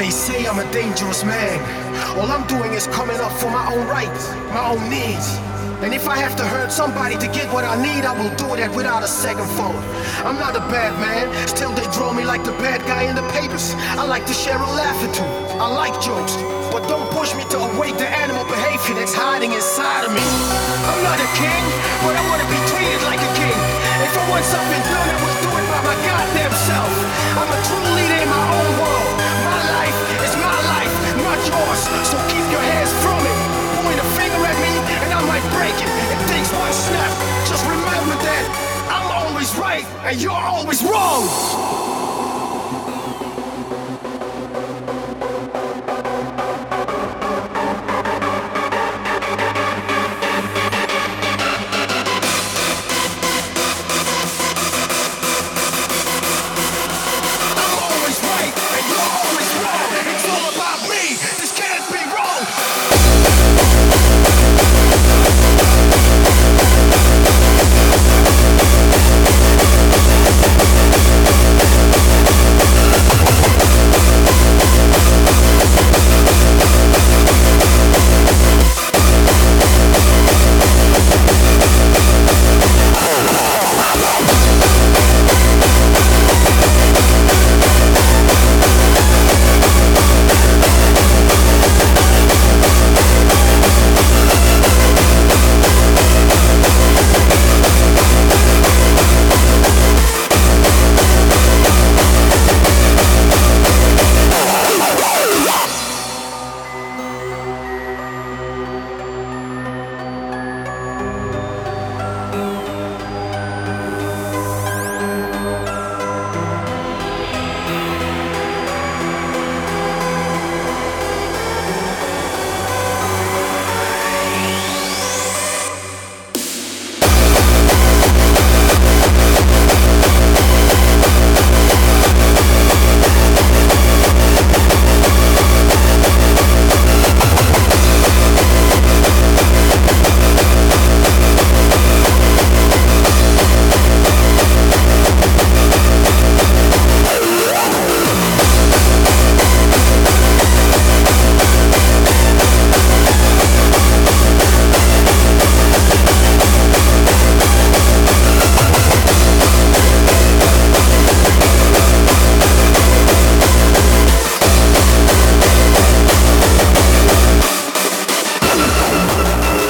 They say I'm a dangerous man. All I'm doing is coming up for my own rights, my own needs. And if I have to hurt somebody to get what I need, I will do that without a second thought. I'm not a bad man, still they draw me like the bad guy in the papers. I like to share a laugh or two. I like jokes, but don't push me to awake the animal behavior that's hiding inside of me. I'm not a king, but I wanna be treated like a king. If I want something done, I will do it by my goddamn self. I'm a true leader it. It takes one snap. Just remember that I'm always right, and you're always wrong.